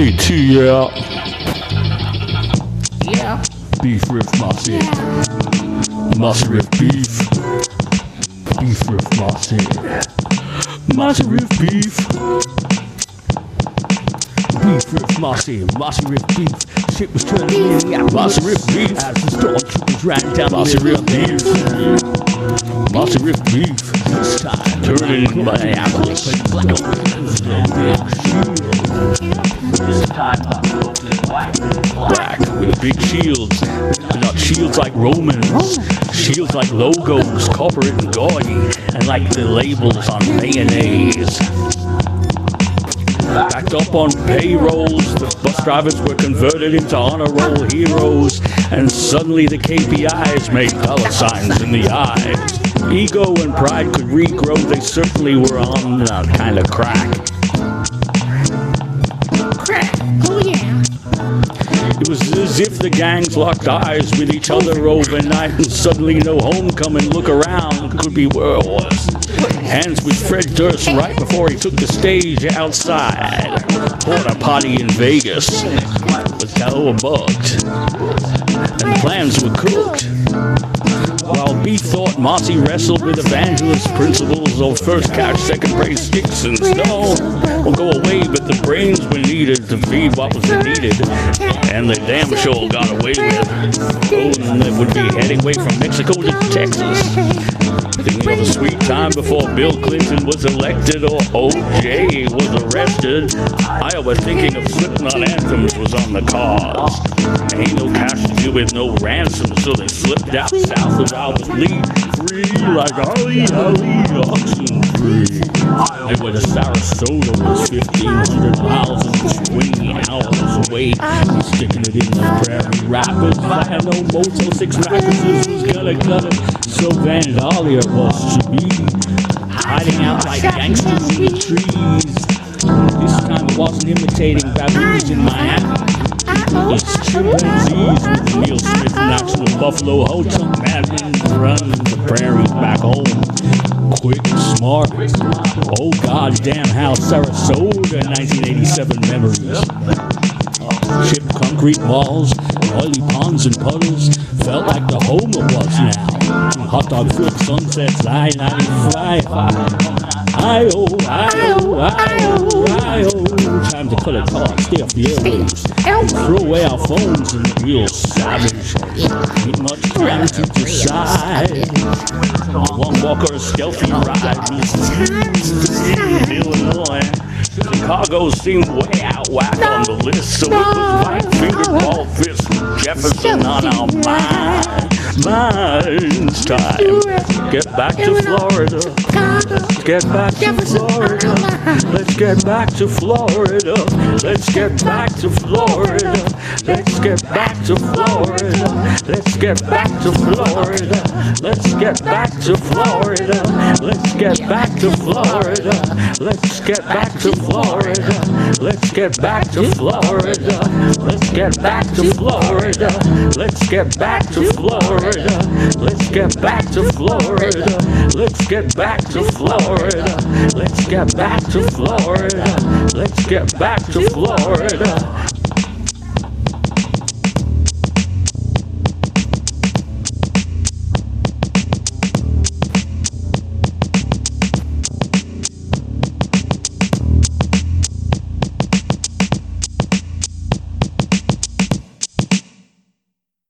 TT, yeah. Yeah. Beef with Mossy. Mossy with beef. Beef with Mossy. Mossy with beef. Beef with Mossy. Mossy with beef. Shit was turning in. Yeah, Mossy with beef. As the stormtroopers ran down Mossy with beef. Mossy with beef. This time turning Minneapolis. This big shields. Not shields like Romans, shields like logos, corporate and gaudy, and like the labels on mayonnaise. Backed up on payrolls, the bus drivers were converted into honor roll heroes, and suddenly the KPIs made dollar signs in the eyes. Ego and pride could regrow, they certainly were on that kind of crack. Crack. Was as if the gangs locked eyes with each other overnight and suddenly no homecoming look around could be was. Hands with Fred Durst right before he took the stage outside. Porta potty in Vegas. Was hell bugged. And plans were cooked. While B thought Mossy wrestled with evangelist principles of first catch, second praise, sticks and stones will go away, but the brains were needed to feed what was needed, and they damn sure got away with. They would be heading away from Mexico to Texas. Thinking of a sweet time before Bill Clinton was elected or OJ was arrested. Iowa thinking of Slipknot anthems was on the cards. Ain't no cash to do with no ransom, so they slipped out south of Albert Lea. Free like Ollie Ollie oxen free. They went to Sarasota was 1,500 miles and 20 hours away. Sticking it in the prairie rapids. I had no Motel 6 mattresses was gonna cut it. So Van Dahlia was to be hiding out like gangsters in the trees. This time it wasn't imitating baboons in Miami. It's true disease with Neil Smith, Knoxville, Buffalo, Hotel, madmen running the prairies back home. Quick, smart. Oh, goddamn, how Sarasota 1987 memories chip concrete walls, oily ponds and puddles, felt like the home it was now. Hot dog filled sunsets, I-95. I-O, I-O, I-O, I-O. Time to cut it off, stay off. Throw away our phones and real savage. Ain't much time to decide. One walk or a stealthy ride. Illinois. Chicago seemed way out whack on the list, so it was my finger ball fist Jefferson on our mind. Mine's time. Get back to Florida. Get back to Florida. Let's get back to Florida. Let's get back to Florida. Let's get back to Florida. Let's get back to Florida. Let's get back to Florida. Get back to Florida. Let's get back to Florida. Let's get back to Florida. Let's get back to Florida. Let's get back to Florida. Let's get back to Florida. Let's get back to Florida. Let's get back to Florida. Let's get back to Florida.